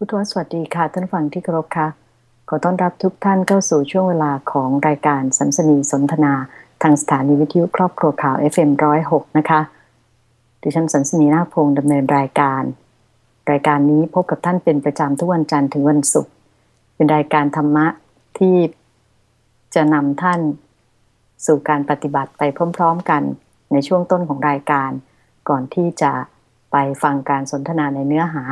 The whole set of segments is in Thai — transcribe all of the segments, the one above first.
ผู้ทวสวัสดีค่ะ ท่านฟังที่เคารพค่ะ ขอต้อนรับทุกท่านเข้าสู่ช่วงเวลาของรายการสัมสนีสนทนา ทางสถานีวิทยุครอบครัวข่าว FM106 นะคะ ดิฉันสัมสนีนาพงศ์ดำเนินรายการ รายการนี้พบกับท่านเป็นประจำทุกวันจันทร์ถึงวันศุกร์ เป็นรายการธรรมะที่จะนำท่านสู่การปฏิบัติไปพร้อม ๆ กันในช่วงต้นของรายการ ก่อนที่จะไปฟังการสนทนาในเนื้อหา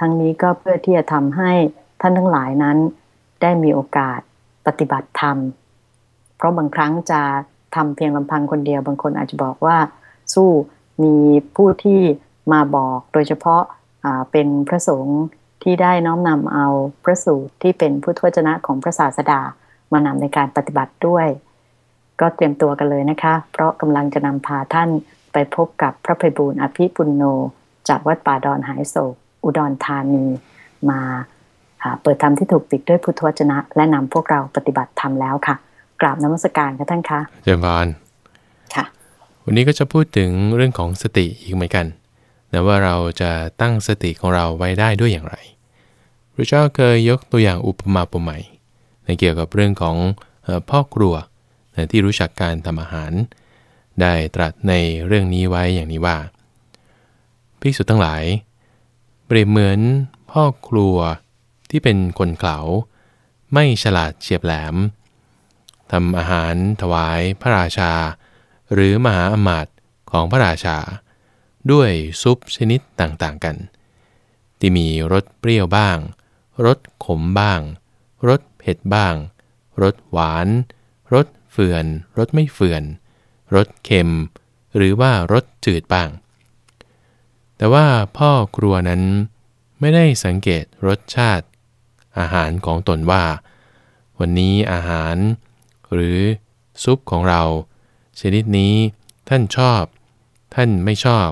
ทั้งนี้ก็เพื่อที่จะทำให้ท่านทั้งหลายนั้น ได้มีโอกาสปฏิบัติธรรม เพราะบางครั้งจะทำเพียงลำพังคนเดียว บางคนอาจจะบอกว่า สู้มีผู้ที่มาบอกโดยเฉพาะเป็นพระสงฆ์ที่ได้น้อมนำเอาพระสูตรที่เป็นพุทวจนะของพระศาสดามานำในการปฏิบัติด้วย ก็เตรียมตัวกันเลยนะคะ เพราะกำลังจะนำพาท่านไปพบกับพระภัยบูร์อภิปุณโนจากวัดป่าดอนหายโศก อุดรธานีมาเปิดธรรมที่ถูกปิดด้วยพุทธวจนะ และนำพวกเราปฏิบัติธรรมแล้วค่ะ กราบนมัสการค่ะท่านคะเจริญพรค่ะ วันนี้ก็จะพูดถึงเรื่องของสติอีกเหมือนกันแต่ว่าเราจะตั้งสติของเราไว้ได้ด้วยอย่างไรพระเจ้าเคยยกตัวอย่างอุปมาอุปไมยในเกี่ยวกับเรื่องของพ่อครัวที่รู้จักการทำอาหาร ได้ตรัสในเรื่องนี้ไว้อย่างนี้ว่าภิกษุทั้งหลาย เปรียบเหมือนพ่อครัวที่เป็นคนเขลาไม่ฉลาดเฉียบแหลมทำอาหารถวายพระราชา หรือมหาอมาตย์ของพระราชา ด้วยซุปชนิดต่างๆกัน ที่มีรสเปรี้ยวบ้าง รสขมบ้าง รสเผ็ดบ้าง รสหวาน รสเฟื่อน รสไม่เฟื่อน รสเค็ม หรือว่ารสจืดบ้าง แต่ว่าพ่อครัวนั้นไม่ได้สังเกตรสชาติ อาหารของตนว่า วันนี้อาหาร หรือซุปของเรา ชนิดนี้ท่านชอบ ท่านไม่ชอบ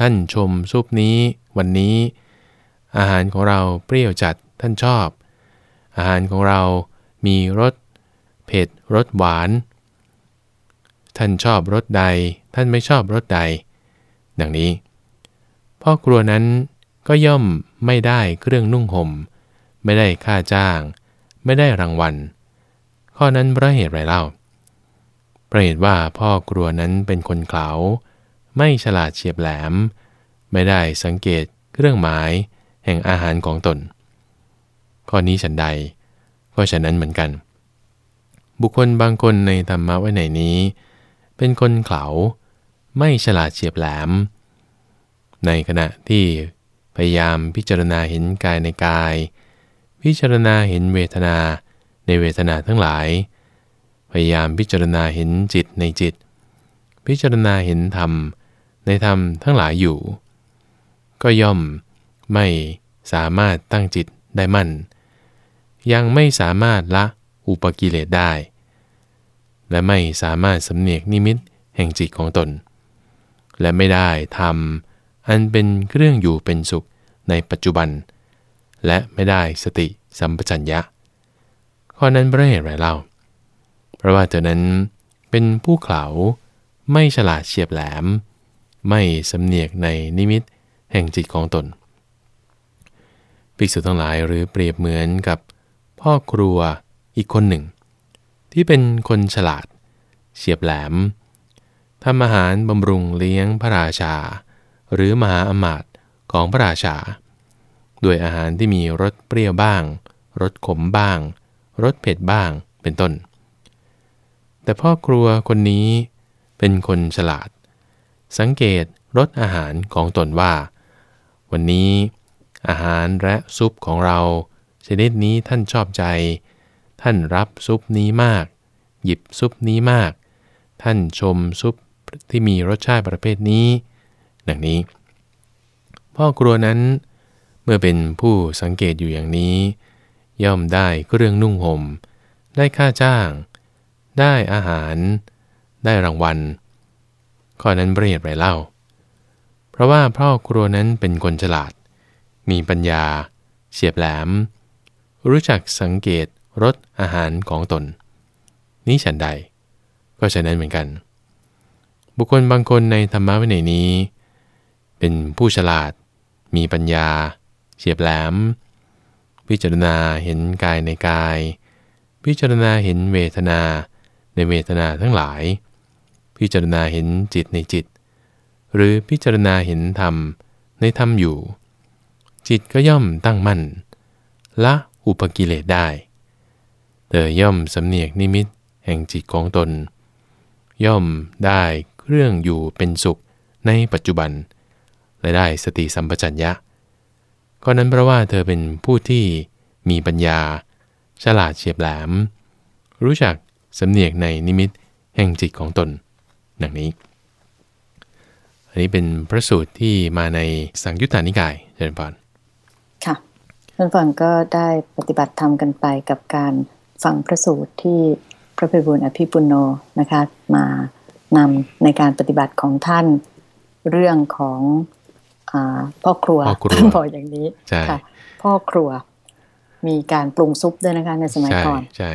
ท่านชมซุปนี้ วันนี้ อาหารของเราเปรี้ยวจัดท่านชอบ อาหารของเรามีรสเผ็ดรสหวาน ท่านชอบรสใด ท่านไม่ชอบรสใด ดังนี้ พ่อครัวนั้นก็ย่อมไม่ได้เครื่องนุ่งหม่ม ไม่ได้ค่าจ้าง ไม่ได้รางวัล ข้อนั้นเพราะเหตุไรเล่าเพราะเหตุว่าพ่อครัวนั้นเป็นคนเขลาไม่ฉลาดเฉียบแหลม ไม่ได้สังเกตเครื่องหมายแห่งอาหารของตน ข้อนี้ฉันใด ก็ฉะนั้นเหมือนกัน บุคคลบางคนในธรรมะไว้ไหนนี้ เป็นคนเขลาไม่ฉลาดเฉียบแหลม ในขณะที่พยายามพิจารณาเห็นกายในกาย พิจารณาเห็นเวทนาในเวทนาทั้งหลาย พยายามพิจารณาเห็นจิตในจิต พิจารณาเห็นธรรมในธรรมทั้งหลายอยู่ ก็ย่อมไม่สามารถตั้งจิตได้มั่น ยังไม่สามารถละอุปกิเลสได้ และไม่สามารถสำเนียกนิมิตแห่งจิตของตน และไม่ได้ทำ อันเป็นเครื่องอยู่เป็นสุขในปัจจุบัน และไม่ได้สติสัมปชัญญะ ข้อนั้นเพราะเหตุไรเล่า เพราะว่าเธอนั้นเป็นผู้เขลาไม่ฉลาดเฉียบแหลม ไม่สำเนียกในนิมิตแห่งจิตของตนภิกษุทั้งหลายหรือเปรียบเหมือนกับพ่อครัวอีกคนหนึ่ง ที่เป็นคนฉลาด เฉียบแหลมทำอาหารบำรุงเลี้ยงพระราชา หรือมหาอมาตย์ของพระราชา ด้วยอาหารที่มีรสเปรี้ยวบ้าง รสขมบ้าง รสเผ็ดบ้าง เป็นต้น แต่พ่อครัวคนนี้เป็นคนฉลาด สังเกตรสอาหารของตนว่า วันนี้ อาหารและซุปของเราชนิดนี้ท่านชอบใจ ท่านรับซุปนี้มาก หยิบซุปนี้มาก ท่านชมซุปที่มีรสชาติประเภทนี้ ดังนี้ พ่อครัวนั้น เมื่อเป็นผู้สังเกตอยู่อย่างนี้ ย่อมได้เครื่องนุ่งหม่ม ได้ค่าจ้าง ได้อาหาร ได้รางวัล ข้อนั้นเปรียบไรเล่า เพราะว่าพ่อครัวนั้นเป็นคนฉลาด มีปัญญา เฉียบแหลม รู้จักสังเกตรสอาหารของตน นี้ฉันใด ก็ฉะนั้นเหมือนกัน บุคคลบางคนในธรรมะวินัยนี้ เป็นผู้ฉลาด มีปัญญา เฉียบแหลม พิจารณาเห็นกายในกาย พิจารณาเห็นเวทนาในเวทนาทั้งหลาย พิจารณาเห็นจิตในจิต หรือพิจารณาเห็นธรรมในธรรมอยู่ จิตก็ย่อมตั้งมั่น ละอุปกิเลสได้ เธอย่อมสำเนียกนิมิตแห่งจิตของตน ย่อมได้เครื่องอยู่เป็นสุขในปัจจุบัน และได้สติสัมปชัญญะ ก็นั้นเพราะว่าเธอเป็นผู้ที่มีปัญญา ฉลาดเฉียบแหลม รู้จักสำเนียกในนิมิตแห่งจิตของตนดังนี้ อันนี้เป็นพระสูตรที่มาในสังยุตตานิกายเจริญพรค่ะท่านฟังก็ได้ปฏิบัติธรรมกันไปกับการฟังพระสูตรที่พระพิบูลอภิปุโนนะคะมานำในการปฏิบัติของท่านเรื่องของ พ่อครัวท่านบอกอย่างนี้ค่ะพ่อครัวมีการปรุงซุปด้วยนะคะในสมัยก่อนใช่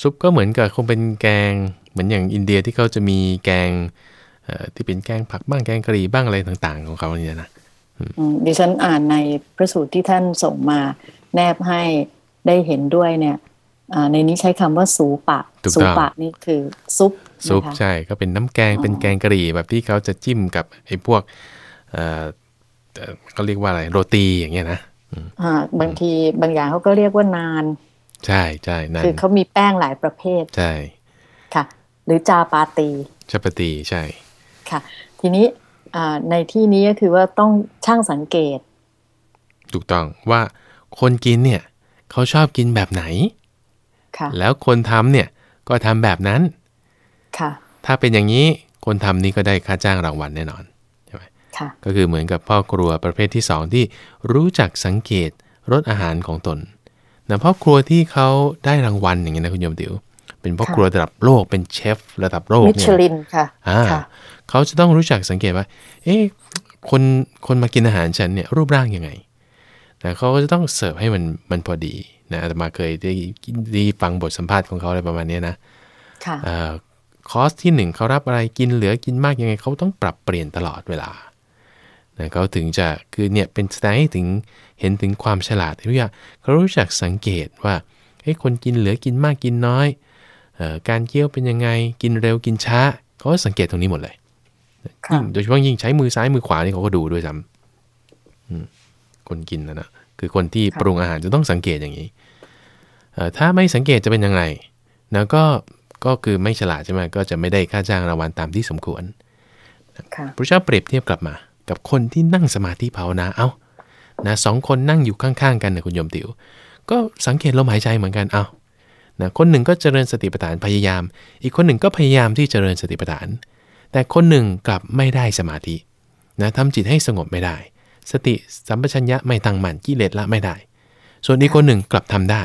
ซุปก็เหมือนกับคงเป็นแกงเหมือนอย่างอินเดียที่เขาจะมีแกงที่เป็นแกงผักบ้างแกงกะหรี่บ้างอะไรต่าง ๆ ของเขาเนี่ยนะดิฉันอ่านในพระสูตรที่ท่านส่งมาแนบให้ได้เห็นด้วยเนี่ยในนี้ใช้คำว่าสูปะสูปะนี่คือซุปซุปใช่ก็เป็นน้ำแกงเป็นแกงกะหรี่แบบที่เขาจะจิ้มกับไอ้พวก เขาเรียกว่าอะไรโรตีอย่างเงี้ยนะบางทีบางอย่างเขาก็เรียกว่านาน ใช่ใช่นานคือเขามีแป้งหลายประเภท ใช่ ค่ะ หรือจาปาตีจาปาตีใช่ ค่ะ ทีนี้ในที่นี้ก็คือว่าต้องช่างสังเกต ถูกต้องว่าคนกินเนี่ยเขาชอบกินแบบไหนแล้วคนทำเนี่ยก็ทำแบบนั้น ค่ะ ถ้าเป็นอย่างนี้คนทำนี่ก็ได้ค่าจ้างรางวัลแน่นอนใช่ไหมค่ะ ก็คือเหมือนกับพ่อครัวประเภทที่สองที่รู้จักสังเกตรสอาหารของตนนะพ่อครัวที่เขาได้รางวัลอย่างเงี้ยนะคุณโยมติวเป็นพ่อครัวระดับโลกเป็นเชฟระดับโลกเนี่ยมิชลินค่ะอ่าเขาจะต้องรู้จักสังเกตว่า เอ๊ะคนคนมากินอาหารฉันเนี่ยรูปร่างยังไงแต่เขาก็จะต้องเสิร์ฟให้มันมันพอดีนะอาตมาเคยได้ได้ฟังบทสัมภาษณ์ของเขาอะไรประมาณนี้นะค่ะคอสที่หนึ่งเขารับอะไรกินเหลือกินมากยังไงเขาต้องปรับเปลี่ยนตลอดเวลา นะเขาถึงจะคือเนี่ยเป็นแสดงให้ถึงเห็นถึงความฉลาดที่ว่าเขารู้จักสังเกตว่าเฮ้ยคนกินเหลือกินมากกินน้อยอการเคี้ยวเป็นยังไงกินเร็วกินช้าเขาสังเกตตรงนี้หมดเลยโดยเฉพาะยิ่งใช้มือซ้ายมือขวานี่เขาก็ดูด้วยซ้ำคนกินนะนะคือคนที่ปรุงอาหารจะต้องสังเกตอย่างนี้ถ้าไม่สังเกตจะเป็นยังไงนะก็ก็คือไม่ฉลาดใช่ไหมก็จะไม่ได้ค่าจ้างรางวัลตามที่สมควรพระเจ้าเปรียบเทียบกลับมา กับคนที่นั่งสมาธิภาวนา เอา้านะสองคนนั่งอยู่ข้างๆกันนะคุณโยมติว๋ว ก็สังเกตลมหายใจเหมือนกัน เอา้านะคนหนึ่งก็เจริญสติปัฏฐานพยายาม อีกคนหนึ่งก็พยายามที่เจริญสติปัฏฐาน แต่คนหนึ่งกลับไม่ได้สมาธินะทำจิตให้สงบไม่ได้ สติสัมปชัญญะไม่ตั้งมั่นกิเลสละไม่ได้ ส่วนอีกคนหนึ่งกลับทำได้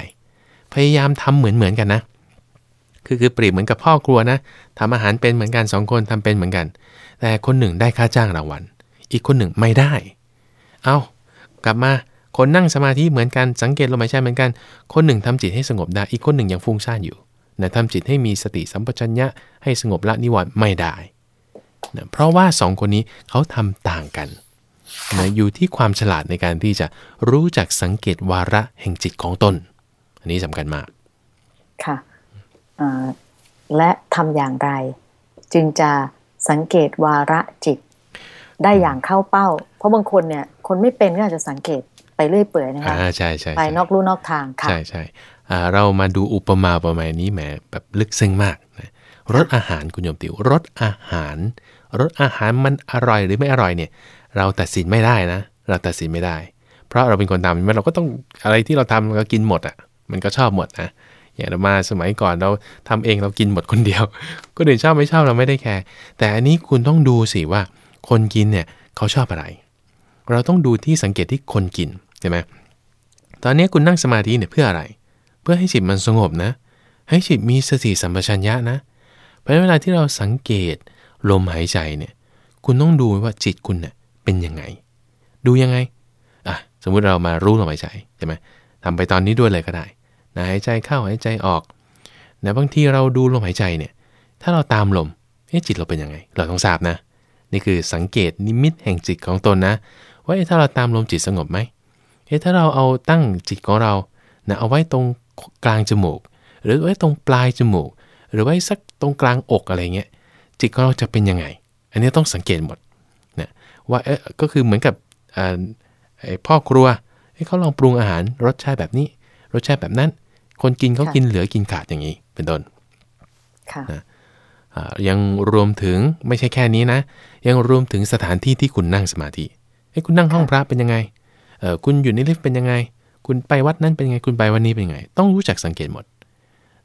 พยายามทำเหมือนเหมือนกันนะคือคือเปรียบเหมือนกับพ่อครัวนะทำอาหารเป็นเหมือนกันสองคนทำเป็นเหมือนกัน แต่คนหนึ่งได้ค่าจ้างรางวัล อีกคนหนึ่งไม่ได้ เอากลับมาคนนั่งสมาธิเหมือนกันสังเกตลมหายใจเหมือนกัน คนหนึ่งทำจิตให้สงบได้ อีกคนหนึ่งยังฟุ้งซ่านอยู่นะทำจิตให้มีสติสัมปชัญญะให้สงบละนิวรณ์ไม่ได้นะเพราะว่าสองคนนี้เขาทำต่างกันนะอยู่ที่ความฉลาดในการที่จะรู้จักสังเกตวาระแห่งจิตของตน อันนี้สำคัญมาก ค่ะและทำอย่างไร จึงจะสังเกตวาระจิต ได้อย่างเข้าเป้า เพราะบางคนเนี่ยคนไม่เป็นก็อาจจะสังเกตไปเรื่อยเปื่อยนะคะใช่ใช่ไปนอกลู่นอกทางค่ะใช่ใช่เรามาดูอุปมาประมาณนี้แหมแบบลึกซึ้งมากนะรสอาหารคุณโยมติวรสอาหารรสอาหารมันอร่อยหรือไม่อร่อยเนี่ย เราตัดสินไม่ได้นะ เราตัดสินไม่ได้ เพราะเราเป็นคนทำเราก็ต้องอะไรที่เราทำเรากินหมดอะ่ะ มันก็ชอบหมดนะอย่างมาสมัยก่อนเราทำเองเรากินหมดคนเดียว ก็เดินชอบไม่ชอบเราไม่ได้แคร์แต่อันนี้คุณต้องดูสิว่า คนกินเนี่ยเขาชอบอะไร เราต้องดูที่สังเกตที่คนกินใช่ไหมตอนนี้คุณนั่งสมาธิเนี่ยเพื่ออะไร เพื่อให้จิตมันสงบนะ ให้จิตมีสติสัมปชัญญะนะ เพราะเวลาที่เราสังเกตลมหายใจเนี่ย คุณต้องดูว่าจิตคุณเนี่ยเป็นยังไง ดูยังไง อะ สมมุติเรามารู้ลมหายใจใช่ไหมทำไปตอนนี้ด้วยเลยก็ได้นะหายใจเข้าหายใจออกนะบางทีเราดูลมหายใจเนี่ย ถ้าเราตามลมเอ๊ะจิตเราเป็นยังไง เราต้องทราบนะ นี่คือสังเกตนิมิตแห่งจิตของตนนะ ว่าถ้าเราตามลมจิตสงบไหมเอ๊ะถ้าเราเอาตั้งจิตของเรานะเอาไว้ตรงกลางจมูก หรือไว้ตรงปลายจมูก หรือไว้สักตรงกลางอกอะไรเงี้ยจิตของเราจะเป็นยังไง อันนี้ต้องสังเกตหมดนะว่าเอ๊ะก็คือเหมือนกับอ่าไอ้พ่อครัวเอ้เขาลองปรุงอาหารรสชาติแบบนี้ รสชาติแบบนั้น คนกินเขาค่ะกินเหลือกินขาดอย่างนี้เป็นต้นค่ะอ่า ยังรวมถึงไม่ใช่แค่นี้นะ ยังรวมถึงสถานที่ที่คุณนั่งสมาธิเอ้ยคุณนั่งห้องพระเป็นยังไงเออคุณอยู่ในลิฟต์เป็นยังไง คุณไปวัดนั้นเป็นยังไงคุณไปวันนี้เป็นยังไง ต้องรู้จักสังเกตหมด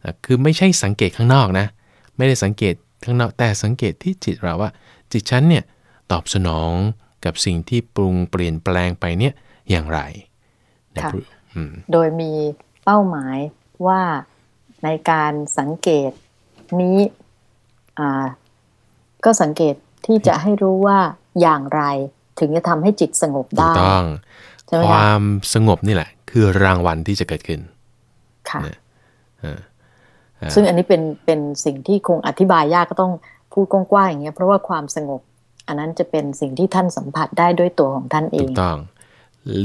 นะคือไม่ใช่สังเกตข้างนอกนะ ไม่ได้สังเกตข้างนอกแต่สังเกตที่จิตเราว่า จิตฉันเนี่ยตอบสนองกับสิ่งที่ปรุงเปลี่ยนแปลงไปเนี่ยอย่างไรนะค่ะอืมโดยมีเป้าหมายว่าในการสังเกตนี้อ่า ก็สังเกตที่จะให้รู้ว่าอย่างไรถึงจะทำให้จิตสงบถูกได้ต้องใช่ไหมคคะวามสงบนี่แหละ คือรางวัลที่จะเกิดขึ้น ค่ะเนี่ยเออซึ่งอันนี้เป็นเป็นสิ่งที่คงอธิบายยากก็ต้องพูดกว้างๆอย่างเงี้ย เพราะว่าความสงบ อันนั้นจะเป็นสิ่งที่ท่านสัมผัสได้ด้วยตัวของท่านเอถูงกต้อง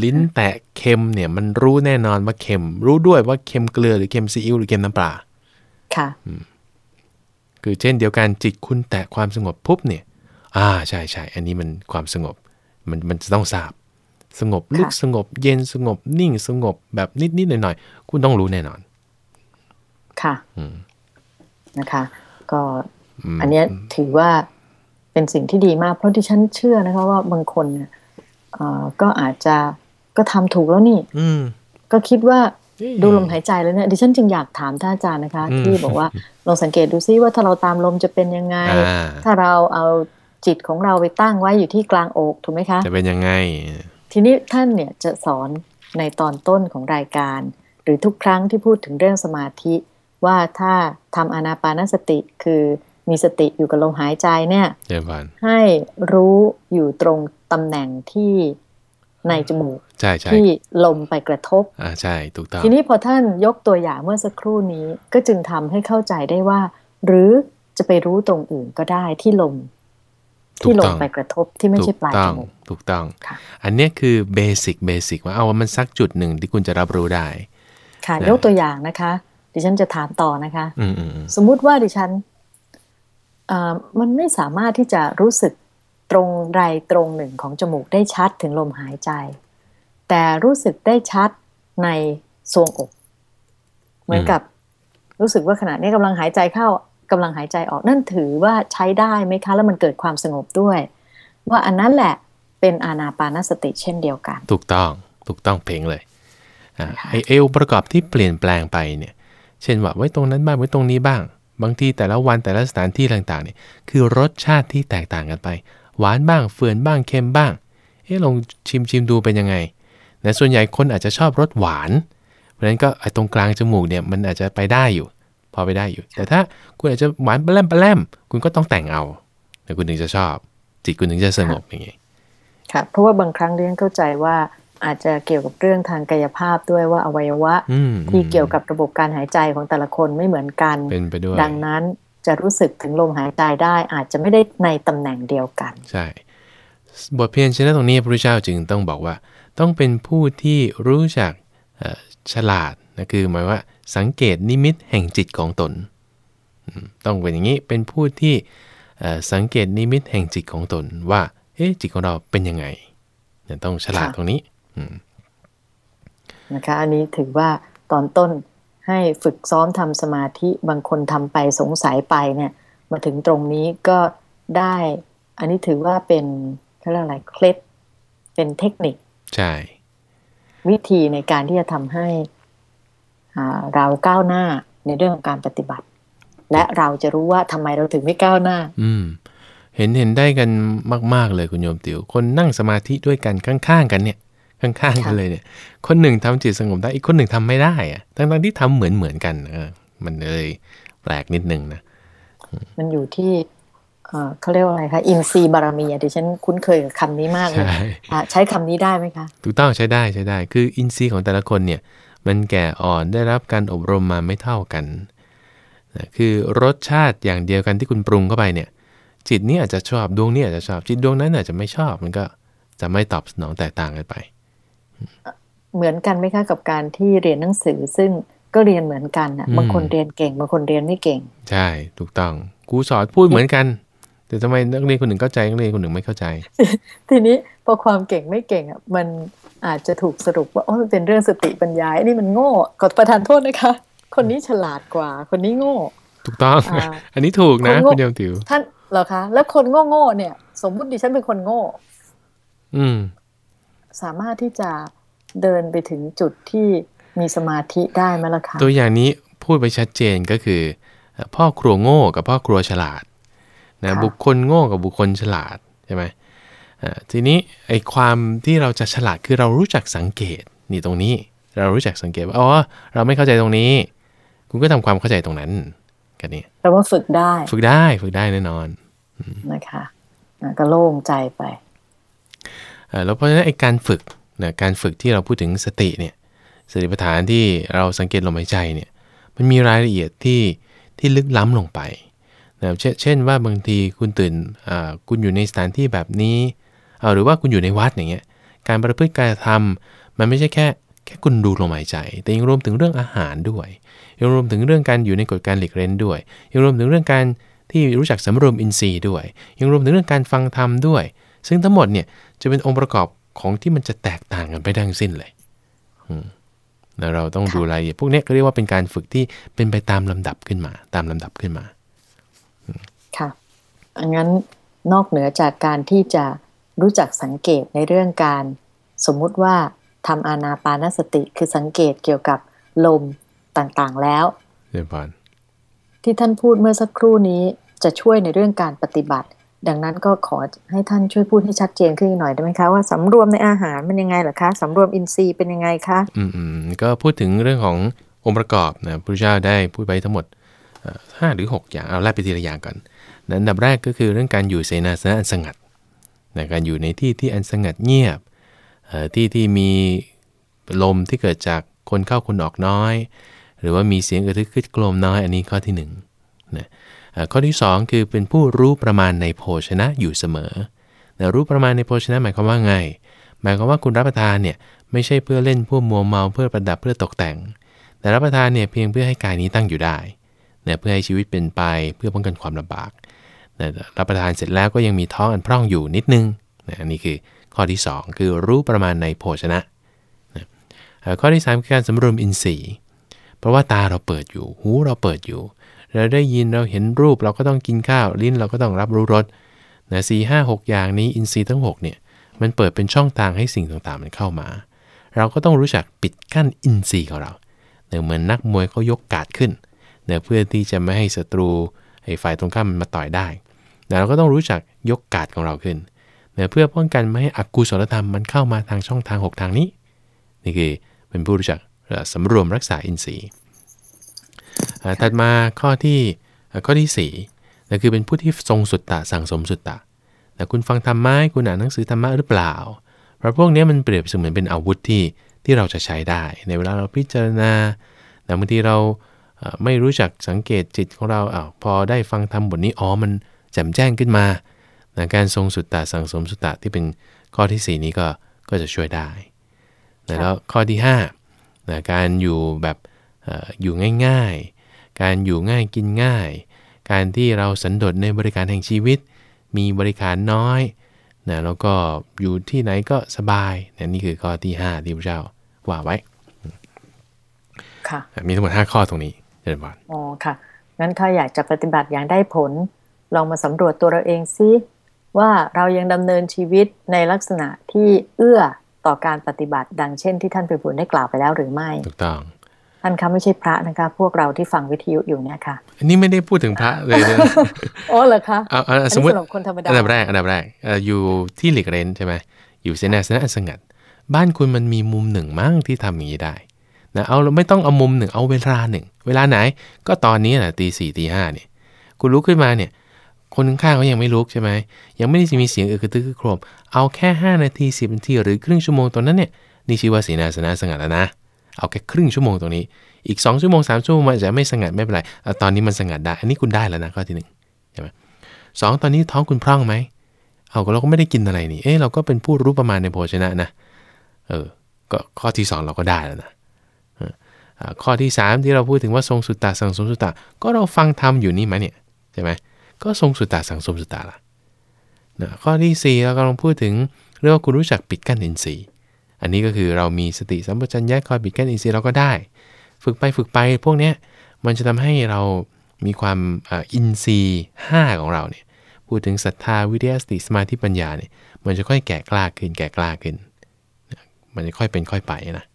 ลิ้นแตะเค็มเนี่ยมันรู้แน่นอนว่าเค็ม รู้ด้วยว่าเค็มเกลือหรือเค็มซีอิ๊วหรือเค็มน้ำปลา ค่ะ คือเช่นเดียวกันจิตคุณแตะความสงบปุ๊บเนี่ย อ่าใช่ใช่อันนี้มันความสงบ มันมันจะต้องทราบ สงบลึกค่ะสงบเย็นสงบนิ่งสงบแบบนิดนิดหน่อยหน่อยๆคุณต้องรู้แน่นอน ค่ะอืมนะคะ ก็มอันเนี้ยถือว่าเป็นสิ่งที่ดีมากเพราะที่ฉันเชื่อนะคะ ว่าบางคนเนี่ยเอ่อก็อาจจะก็ทำถูกแล้วนี่ อืมก็คิดว่าเอ๊ะ ดูลมหายใจแล้วเนี่ยดิฉันจึงอยากถามท่านอาจารย์นะคะอืมที่บอกว่าลองสังเกตดูซิว่าถ้าเราตามลมจะเป็นยังไงอ่าถ้าเราเอาจิตของเราไปตั้งไว้อยู่ที่กลางอกถูกไหมคะ จะเป็นยังไง ทีนี้ท่านเนี่ยจะสอนในตอนต้นของรายการ หรือทุกครั้งที่พูดถึงเรื่องสมาธิ ว่าถ้าทำอานาปานสติคือมีสติอยู่กับลมหายใจเนี่ยเดี๋ยวก่อนให้รู้อยู่ตรงตำแหน่งที่ ในจมูกใช่ใช่ที่ลมไปกระทบอ่าใช่ถูกต้องทีนี้พอท่านยกตัวอย่างเมื่อสักครู่นี้ก็จึงทำให้เข้าใจได้ว่า หรือจะไปรู้ตรงอื่นก็ได้ที่ลมที่ลมไปกระทบที่ไม่ใช่ปลายถูกจต้องมูกถูกต้องค่ะอันเนี้ยคือเบสิกเบสิกว่าเอาว่ามันสักจุดหนึ่งที่คุณจะรับรู้ได้ ค่ะนะยกตัวอย่างนะคะ ดิฉันจะถามต่อนะคะอืมอืมอืมสมมุติว่าดิฉันเอ่อมันไม่สามารถที่จะรู้สึก ตรงไรตรงหนึ่งของจมูกได้ชัดถึงลมหายใจ แต่รู้สึกได้ชัดในทรวงอก เหมือนกับ รู้สึกว่าขณะนี้กำลังหายใจเข้ากำลังหายใจออกนั่นถือว่าใช้ได้ไหมคะ แล้วมันเกิดความสงบด้วย ว่าอันนั้นแหละเป็นอานาปานสติเช่นเดียวกัน ถูกต้องถูกต้องเพลงเลยอ่าค่ะไอเอองค์ประกอบที่เปลี่ยนแปลงไปเนี่ย เช่นว่าไว้ตรงนั้นบ้างไว้ตรงนี้บ้าง บางทีแต่ละวันแต่ละสถานที่ต่างๆเนี่ยคือรสชาติที่แตกต่างกันไป หวานบ้างเฟื่อนบ้างเค็มบ้าง เอ๊ะลองชิมชิมดูเป็นยังไงนะส่วนใหญ่คนอาจจะชอบรสหวาน เพราะฉะนั้นก็ไอ้ตรงกลางจมูกเนี่ยมันอาจจะไปได้อยู่ พอไปได้อยู่ แต่ถ้าคุณอาจจะหวานปลาแรมปลาแรมคุณก็ต้องแต่งเอาเดี๋ยวคุณถึงจะชอบ จิตคุณถึงจะสงบอย่างงี้ค่ะ เพราะว่าบางครั้งดิฉันเข้าใจว่าอาจจะเกี่ยวกับเรื่องทางกายภาพด้วยว่าอวัยวะอืมที่เกี่ยวกับระบบการหายใจของแต่ละคนไม่เหมือนกันเป็นไปด้วยดังนั้น จะรู้สึกถึงลมหายใจได้ อาจจะไม่ได้ในตำแหน่งเดียวกัน ใช่ บทเพียรชนะตรงนี้พระพุทธเจ้าจึงต้องบอกว่า ต้องเป็นผู้ที่รู้จักเอ่อฉลาดนะคือหมายว่าสังเกตนิมิตแห่งจิตของตนอืมต้องเป็นอย่างนี้เป็นผู้ที่เอ่อสังเกตนิมิตแห่งจิตของตนว่าเอ๊ะจิตของเราเป็นยังไงเนี่ยต้องฉลาดค่ะตรงนี้อืมนะคะอันนี้ถือว่าตอนต้น ให้ฝึกซ้อมทำสมาธิบางคนทำไปสงสัยไปเนี่ย มาถึงตรงนี้ก็ได้ อันนี้ถือว่าเป็นเขาเรียกอะไรเคล็ดเป็นเทคนิค ใช่ วิธีในการที่จะทำให้อ่าเราก้าวหน้าในเรื่องของการปฏิบัติ และเราจะรู้ว่าทำไมเราถึงไม่ก้าวหน้า อืม เห็นเห็นได้กันมาก ๆ เลยคุณโยมติวคนนั่งสมาธิด้วยกันข้างๆกันเนี่ย ข้างๆกันค่ะเลยเนี่ย คนหนึ่งทำจิตสงบได้อีกคนหนึ่งทำไม่ได้อะทั้งๆที่ทำเหมือนเหมือนๆกันเออมันเลยแปลกนิดนึงนะมันอยู่ที่เอ่อเขาเรียกว่าอะไรคะอินทรีย์บารมีอะดิฉันคุ้นเคยกับคำนี้มากเลยใช่อะใช้คำนี้ได้ไหมคะ ถูกต้องใช้ได้ใช้ได้ คืออินทรีย์ของแต่ละคนเนี่ย มันแก่อ่อนได้รับการอบรมมาไม่เท่ากันนะคือรสชาติอย่างเดียวกันที่คุณปรุงเข้าไปเนี่ย จิตนี้อาจจะชอบดวงนี้อาจจะชอบจิตดวงนั้นอาจจะไม่ชอบมันก็จะไม่ตอบสนองแตกต่างกันไป เหมือนกันไหมคะกับการที่เรียนหนังสือ ซึ่งก็เรียนเหมือนกันอะบางคนเรียนเก่งบางคนเรียนไม่เก่ง ใช่ถูกต้องครูสอนพูดเหมือนกัน แต่ทำไมนักเรียนคนหนึ่งเข้าใจนักเรียนคนหนึ่งไม่เข้าใจ ทีนี้พอความเก่งไม่เก่งอะมันอาจจะถูกสรุปว่าโอ้มันเป็นเรื่องสติปัญญาอันนี้มันโง่กดประทานโทษนะคะ คนนี้ฉลาดกว่า คนนี้โง่ ถูกต้องอ่าอันนี้ถูกนะคนโง่คุณเดียวติวท่านเหรอคะ แล้วคนโง่ๆเนี่ย สมมุติดิฉันเป็นคนโง่ อืม สามารถที่จะเดินไปถึงจุดที่มีสมาธิได้ไหมล่ะคะตัวอย่างนี้พูดไปชัดเจนก็คือเอ่อพ่อครัวโง่กับพ่อครัวฉลาดนะบุคคลโง่กับบุคคลฉลาดใช่ไหมอ่าทีนี้ไอ้ความที่เราจะฉลาดคือเรารู้จักสังเกตนี่ตรงนี้ เรารู้จักสังเกตว่าอ๋อเราไม่เข้าใจตรงนี้ คุณก็ทำความเข้าใจตรงนั้นกันนี่แต่ว่าฝึกได้ ฝึกได้ฝึกได้แน่นอนนะคะอะก็โล่งใจไปเอ่อ แล้วเพราะฉะนั้นไอ้การฝึกนะการฝึกที่เราพูดถึงสติเนี่ยสติปัฏฐานที่เราสังเกตลมหายใจเนี่ยมันมีรายละเอียดที่ที่ลึกล้ำลงไปนะเช่นเช่นว่าบางทีคุณตื่นคุณอยู่ในสถานที่แบบนี้เอาหรือว่าคุณอยู่ในวัดอย่างเงี้ยการประพฤติการทำมันไม่ใช่แค่แค่คุณดูลมหายใจ แต่ยังรวมถึงเรื่องอาหารด้วยยังรวมถึงเรื่องการอยู่ในกฎการหลีกเล่นด้วย ยังรวมถึงเรื่องการที่รู้จักสำรวมอินทรีย์ด้วย ยังรวมถึงเรื่องการฟังธรรมด้วย ซึ่งทั้งหมดเนี่ยจะเป็นองค์ประกอบของที่มันจะแตกต่างกันไปทั้งสิ้นเลยอืมแล้วเราต้องดูรายละเอียดพวกเนี้ยก็เรียกว่าเป็นการฝึกที่เป็นไปตามลำดับขึ้นมา ตามลำดับขึ้นมา ค่ะ งั้นนอกเหนือจากการที่จะรู้จักสังเกตในเรื่องการ สมมุติว่าทำอานาปานสติคือสังเกตเกี่ยวกับลมต่างๆแล้วเรียบร้อยที่ท่านพูดเมื่อสักครู่นี้จะช่วยในเรื่องการปฏิบัติ ดังนั้นก็ขอให้ท่านช่วยพูดให้ชัดเจนขึ้นหน่อยได้ไหมคะว่าสำรวมในอาหารมันยังไงเหรอคะสำรวมอินทรีย์เป็นยังไงคะอืมอืมก็พูดถึงเรื่องขององค์ประกอบนะพระพุทธเจ้าได้พูดไปทั้งหมดห้าหรือ 6 อย่างเอาไล่ไปทีละอย่างก่อนนะอันดับแรกก็คือเรื่องการอยู่เสนาสนะอันสงัดนะการอยู่ในที่ที่อันสงัดเงียบที่ที่มีลมที่เกิดจากคนเข้าคนออกน้อย หรือว่ามีเสียงกระทึกคึดโครมน้อยอันนี้ข้อที่หนึ่งนะ ข้อที่สองคือเป็นผู้รู้ประมาณในโภชนะอยู่เสมอนะรู้ประมาณในโภชนะหมายความว่าไง หมายความว่าคุณรับประทานเนี่ยไม่ใช่เพื่อเล่นเพื่อมัวเมาเพื่อประดับเพื่อตกแต่ง แต่รับประทานเนี่ยเพียงเพื่อให้กายนี้ตั้งอยู่ได้นะเพื่อให้ชีวิตเป็นไปเพื่อป้องกันความลำบากนะรับประทานเสร็จแล้วก็ยังมีท้องอันพร่องอยู่นิดนึงนะอันนี้คือข้อที่ 2 คือรู้ประมาณในโภชนะนะข้อที่ 3 คือการสำรวมอินทรีย์ เพราะว่าตาเราเปิดอยู่ หูเราเปิดอยู่ เราได้ยินเราเห็นรูปเราก็ต้องกินข้าว ลิ้นเราก็ต้องรับรู้รสนะสี่ห้าหกอย่างนี้อินทรีย์ทั้งหกเนี่ยมันเปิดเป็นช่องทางให้สิ่งต่างๆมันเข้ามา เราก็ต้องรู้จักปิดกั้นอินทรีย์ของเราเนื่อเหมือนนักมวยเขายกกาดขึ้นเนื่อเพื่อที่จะไม่ให้ศัตรูไอ้ฝ่ายตรงข้ามมันมาต่อยได้แต่เราก็ต้องรู้จักยกกาดของเราขึ้นเนื่อเพื่อป้องกันไม่ให้อกุศลธรรมมันเข้ามาทางช่องทางหกทางนี้ นี่คือเป็นผู้รู้จักเอ่อสำรวมรักษาอินทรีย์ ถัดมาข้อที่เอ่อข้อที่สี่นั่นคือเป็นผู้ที่ทรงสุตตะสั่งสมสุตตะแต่คุณฟังธรรมะคุณอ่านหนังสือธรรมะหรือเปล่า เพราะพวกนี้มันเปรียบเสมือนเป็นอาวุธที่ที่เราจะใช้ได้ ในเวลาเราพิจารณาแต่บางทีเราเอ่อไม่รู้จักสังเกตจิตของเราอ้าวพอได้ฟังธรรมบทนี้อ๋อมันแจ่มแจ้งขึ้นมานะการทรงสุตตะสั่งสมสุตตะที่เป็นข้อที่สี่นี้ก็ก็จะช่วยได้นะแล้วข้อที่5นะการอยู่แบบเอออยู่ง่ายๆ การอยู่ง่ายกินง่าย การที่เราสันโดษในบริการแห่งชีวิต มีบริการน้อยนะแล้วก็อยู่ที่ไหนก็สบายนะนี่คือข้อที่ 5 ที่พระเจ้าว่าไว้ค่ะมีทั้งหมด5ข้อตรงนี้เจริญพรอ๋อค่ะงั้นถ้าอยากจะปฏิบัติอย่างได้ผล ลองมาสำรวจตัวเราเองซิว่าเรายังดำเนินชีวิตในลักษณะที่เอื้อต่อการปฏิบัติดังเช่นที่ท่านไปบุญได้กล่าวไปแล้วหรือไม่ถูกต้องท่านคะไม่ใช่พระนะคะ พวกเราที่ฟังวิทยุอยู่เนี่ยค่ะอันนี้ไม่ได้พูดถึงพระเลยนะอ๋อเหรอคะเอาเอาอันสมนี้มติสำหรับคนธรรมดาอันดับแรกอันดับแรกเอ่ออยู่ที่หลีกเร้นใช่ไหมอยู่เสนาสนะอันสงัด บ้านคุณมันมีมุมหนึ่งมั้งที่ทำอย่างนี้ได้นะเอาไม่ต้องเอามุมหนึ่งเอาเวลาหนึ่งเวลาไหน ก็ตอนนี้แหละตีสี่ตีห้าเนี่ยคุณลุกขึ้นมาเนี่ย คนข้างๆเขายังไม่ลุกใช่ไหมยังไม่ได้มีเสียงเออกระตึกกระโครมเอาแค่ 5 นาที 10 นาทีหรือครึ่งชั่วโมงตรงนั้นเนี่ยนี่ชื่อว่าเสนาสนะสงัดแล้วนะ เอาแค่ครึ่งชั่วโมงตรงนี้ อีก 2 ชั่วโมง 3 ชั่วโมงมันอาจจะไม่สงัดไม่เป็นไรอตอนนี้มันสงัดได้ อันนี้คุณได้แล้วนะข้อที่หนึ่งใช่ไหมสองตอนนี้ท้องคุณพร่องไหม เอาเราก็ไม่ได้กินอะไรนี่ เอ๊ะเราก็เป็นผู้รู้ประมาณในโภชนะนะ เออ ก็ข้อที่สองเราก็ได้แล้วนะข้อที่สามที่เราพูดถึงว่าทรงสุตตะสังสมสุตตะก็เราฟังธรรมอยู่นี่ไหมเนี่ยใช่ไหมก็ทรงสุตตะสังสมสุตตะละนะข้อที่4เรากำลังพูดถึงเรื่องว่าคุณรู้จักปิดกั้นอินทรีย์ อันนี้ก็คือเรามีสติสัมปชัญญะคอยปิดกั้นอินทรีย์เราก็ได้ ฝึกไปฝึกไปพวกเนี้ยมันจะทำให้เรามีความอินทรีย์ 5 ของเราเนี่ยพูดถึงศรัทธาวิทยาสติสมาธิปัญญาเนี่ยมันจะค่อยแก่กล้าขึ้นแก่กล้าขึ้น มันจะค่อยเป็นค่อยไปนะ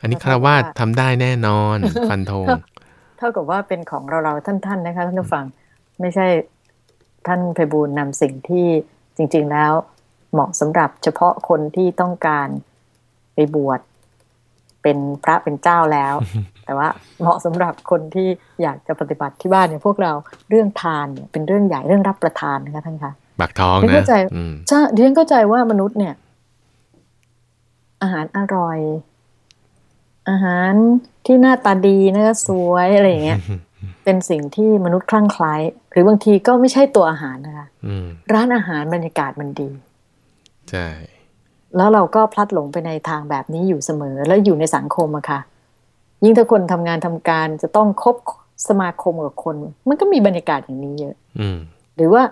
อันนี้คารวาสทำได้แน่นอนฟันธงเท่ากับว่าเป็นของเราเราท่านๆนะคะท่านผู้ฟังไม่ใช่ท่านไพบูลนำสิ่งที่จริง ๆ แล้ว เหมาะสำหรับเฉพาะคนที่ต้องการไปบวชเป็นพระเป็นเจ้าแล้ว แต่ว่าเหมาะสำหรับคนที่อยากจะปฏิบัติที่บ้านเนี่ยพวกเราเรื่องทานเนี่ยเป็นเรื่องใหญ่เรื่องรับประทานนะคะท่านคะบักทองนะเข้าใจใช่ดิฉันเข้าใจว่ามนุษย์เนี่ย อาหารอร่อย อาหารที่หน้าตาดีนะคะสวยอะไรอย่างเงี้ยเป็นสิ่งที่มนุษย์คลั่งไคล้หรือบางทีก็ไม่ใช่ตัวอาหารนะคะร้านอาหารบรรยากาศมันดี ใช่แล้วเราก็พลัดหลงไปในทางแบบนี้อยู่เสมอ แล้วอยู่ในสังคมอะค่ะ ยิ่งถ้าคนทำงานทำการจะต้องคบสมาคมกับคน มันก็มีบรรยากาศอย่างนี้เยอะ อืหรือว่า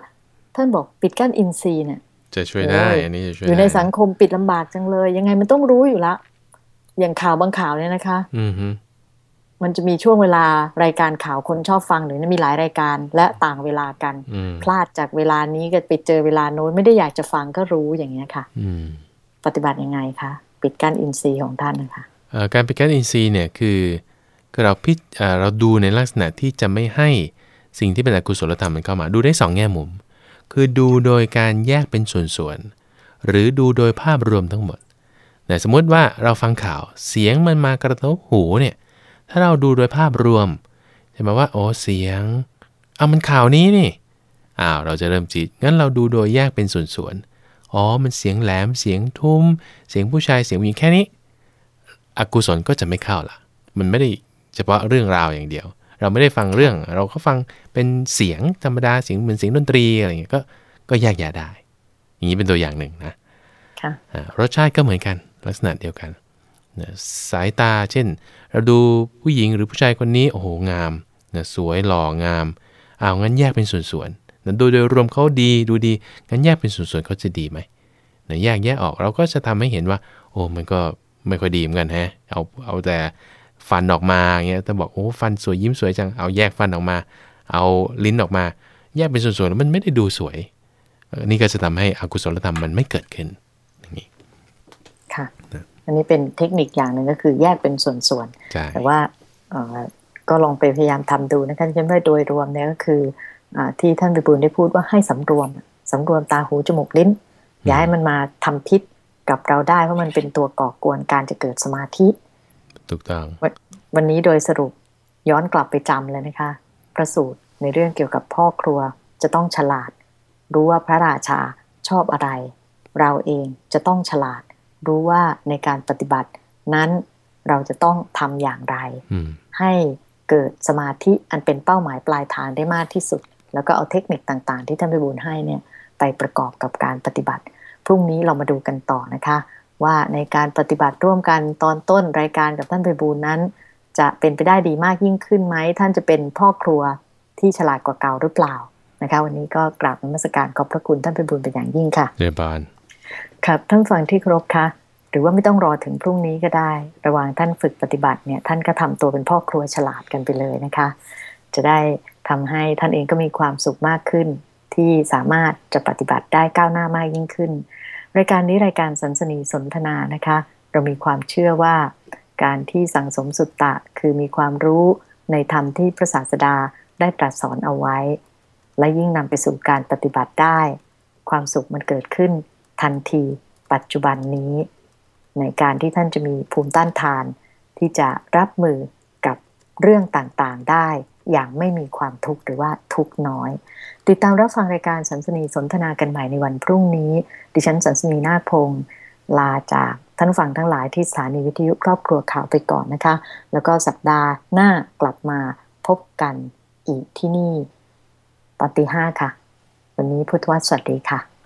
ท่านบอกปิดกั้นอินทรีย์เนี่ยจะช่วยได้ อันนี้จะช่วยอยู่ในสังคมปิดลำบากจังเลย ยังไงมันต้องรู้อยู่ละ อย่างข่าวบางข่าวเนี่ยนะคะ อื มันจะมีช่วงเวลารายการข่าวคนชอบฟังหรือมีหลายรายการและต่างเวลากัน พลาดจากเวลานี้ก็ไปเจอเวลาโน้นไม่ได้อยากจะฟังก็รู้อย่างเงี้ยค่ะปฏิบัติยังไงคะปิดกั้นอินทรีย์ของท่านนะคะการปิดกั้นอินทรีย์เนี่ยคือเราพิจเราดูในลักษณะที่จะไม่ให้สิ่งที่เป็นอกุศลธรรมมันเข้ามา ดูได้ 2 แง่มุม คือดูโดยการแยกเป็นส่วนๆหรือดูโดยภาพรวมทั้งหมดแต่สมมติว่าเราฟังข่าวเสียงมันมากระทบหูเนี่ย ถ้าเราดูโดยภาพรวมใช่ไหมว่าโอ้เสียงเอามันข่าวนี้นี่อ้าวเราจะเริ่มจิตงั้นเราดูโดยแยกเป็นส่วนๆอ๋อมันเสียงแหลมเสียงทุ้ม เสียงผู้ชายเสียงผู้หญิงแค่นี้ อกุศลก็จะไม่เข้าละมันไม่ได้เฉพาะเรื่องราวอย่างเดียว เราไม่ได้ฟังเรื่อง เราก็ฟังเป็นเสียงธรรมดาเสียงเหมือนเสียงดนตรีอะไรอย่างเงี้ยก็ก็แยกแยะได้ อย่างนี้เป็นตัวอย่างหนึ่งนะรสชาติก็เหมือนกันลักษณะเดียวกัน สายตาเช่น เราดูผู้หญิงหรือผู้ชายคนนี้ โอ้โห งามนะสวยหล่องามเอางั้นแยกเป็นส่วนๆนะโดยโดยรวมเขาดีดูดีงั้นแยกเป็นส่วนๆเขาจะดีไหมนะแยกแยกออกเราก็จะทำให้เห็นว่า โอ้มันก็ไม่ค่อยดีเหมือนกันฮะเอาเอาแต่ฟันออกมาเงี้ยแต่บอกโอ้ฟันสวยยิ้มสวยจังเอาแยกฟันออกมา เอาลิ้นออกมา แยกเป็นส่วนๆแล้วมันไม่ได้ดูสวยนี่ก็จะทำให้อกุศลธรรมมันไม่เกิดขึ้นอย่างนี้ค่ะ อันนี้เป็นเทคนิคอย่างหนึ่งก็คือแยกเป็นส่วนๆ แต่ว่าก็ลองไปพยายามทำดูนะคะฉันว่าโดยรวมเนี่ยก็คืออที่ท่านปิบูลได้พูดว่าให้สำรวมสำรวมตาหูจมูกลิ้น อย่าให้มันมาทำพิษกับเราได้เพราะมันเป็นตัวก่อกวนการจะเกิดสมาธิ ถูกต้องวันนี้โดยสรุปย้อนกลับไปจำเลยนะคะ ประสูตรในเรื่องเกี่ยวกับพ่อครัวจะต้องฉลาด รู้ว่าพระราชาชอบอะไร เราเองจะต้องฉลาด รู้ว่าในการปฏิบัตินั้นเราจะต้องทำอย่างไร ให้เกิดสมาธิอันเป็นเป้าหมายปลายทางได้มากที่สุด แล้วก็เอาเทคนิคต่างๆ ที่ท่านไปบูญให้เนี่ยไปประกอบกับการปฏิบัติ พรุ่งนี้เรามาดูกันต่อนะคะ ว่าในการปฏิบัติร่วมกันตอนต้นรายการกับท่านไปบูญนั้น จะเป็นไปได้ดีมากยิ่งขึ้นไหมท่านจะเป็นพ่อครัวที่ฉลาดกว่าเก่าหรือเปล่านะคะ วันนี้ก็กราบนมัสการขอบพระคุณท่านไปบุญเป็นอย่างยิ่งค่ะเรียบาน ครับท่านฟังที่ครบคะหรือว่าไม่ต้องรอถึงพรุ่งนี้ก็ได้ ระหว่างท่านฝึกปฏิบัติเนี่ยท่านก็ทำตัวเป็นพ่อครัวฉลาดกันไปเลยนะคะ จะได้ทำให้ท่านเองก็มีความสุขมากขึ้น ที่สามารถจะปฏิบัติได้ก้าวหน้ามากยิ่งขึ้น รายการนี้รายการสันสนีสนทนานะคะ เรามีความเชื่อว่า การที่สังสมสุตตะคือมีความรู้ในธรรมที่พระศาสดาได้ตรัสสอนเอาไว้ และยิ่งนำไปสู่การปฏิบัติได้ ความสุขมันเกิดขึ้น ทันทีปัจจุบันนี้ ในการที่ท่านจะมีภูมิต้านทาน ที่จะรับมือกับเรื่องต่างๆได้อย่างไม่มีความทุกข์หรือว่าทุกข์น้อย ติดตามรับฟังรายการสันสนีสนทนากันใหม่ในวันพรุ่งนี้ ดิฉันสันสนีนาคพงศ์ลาจากท่านฟังทั้งหลายที่สถานีวิทยุครอบครัวข่าวไปก่อนนะคะ แล้วก็สัปดาห์หน้ากลับมาพบกันอีกที่นี่ตอนตีห้าค่ะ วันนี้พุทธวัสสวัสดีค่ะ